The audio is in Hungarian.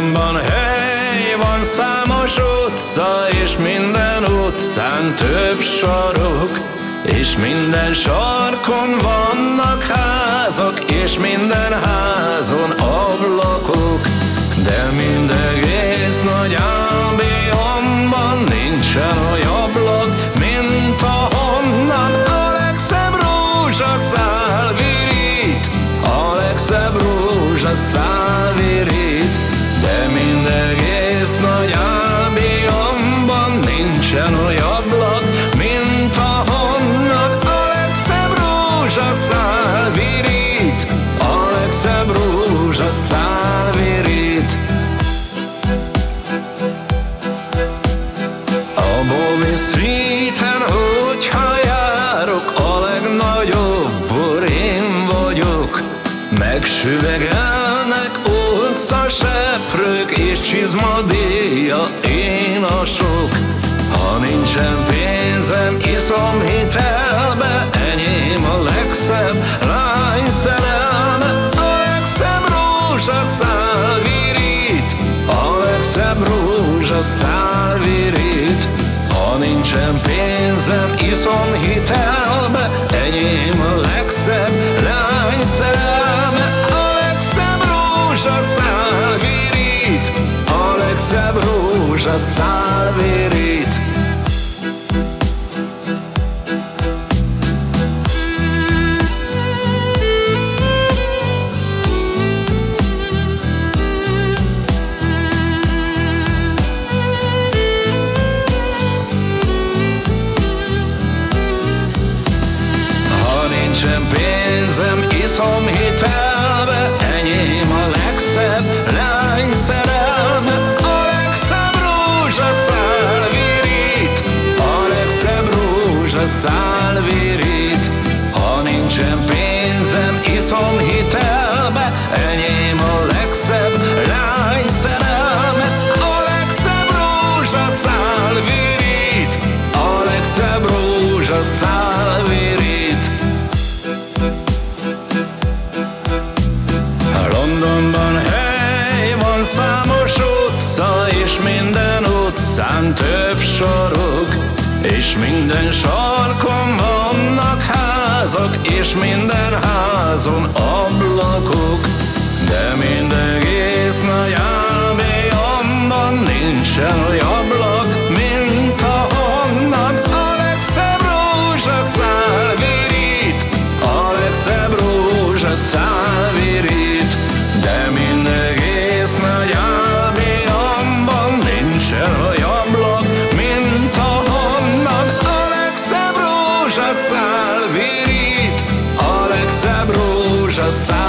Londonban hely van számos utca, és minden utcán több sarok, és minden sarkon vannak házak, és minden házon ablakok, de mindegész nagy ámbionban nincsen olyan ablak, mint a legszebb rózsaszál virít, a legszebb de mindegész nagy nincsen olyan ablak, mint a legszebb rózsaszál virít, a legszebb rózsaszál virít. A Bobby Street-en, hogyha járok, a legnagyobb bor én vagyok. Megsüvegelnek utca seprők, és csizmadéja én a sok. Ha nincsen pénzem, iszom hitelbe, enyém a legszebb lány szerelme, a legszebb rózsaszál virít, a legszebb rózsaszál virít. Ha nincsen pénzem, iszom hitelbe, enyém a legszebb rózsaszál virít. Ha nincsen pénzem, iszom hitelbe, rózsaszál virít. Ha nincsen pénzem, iszom hitelbe, enyém a legszebb lány szerelme, a legszebb rózsaszál virít, a legszebb rózsaszál virít. Londonban hely van számos utca, és minden utcán több sarok, és minden sarkon vannak házak, és minden házon ablakok, de mindegész nagy álmélyomban nincsen olyan legszebb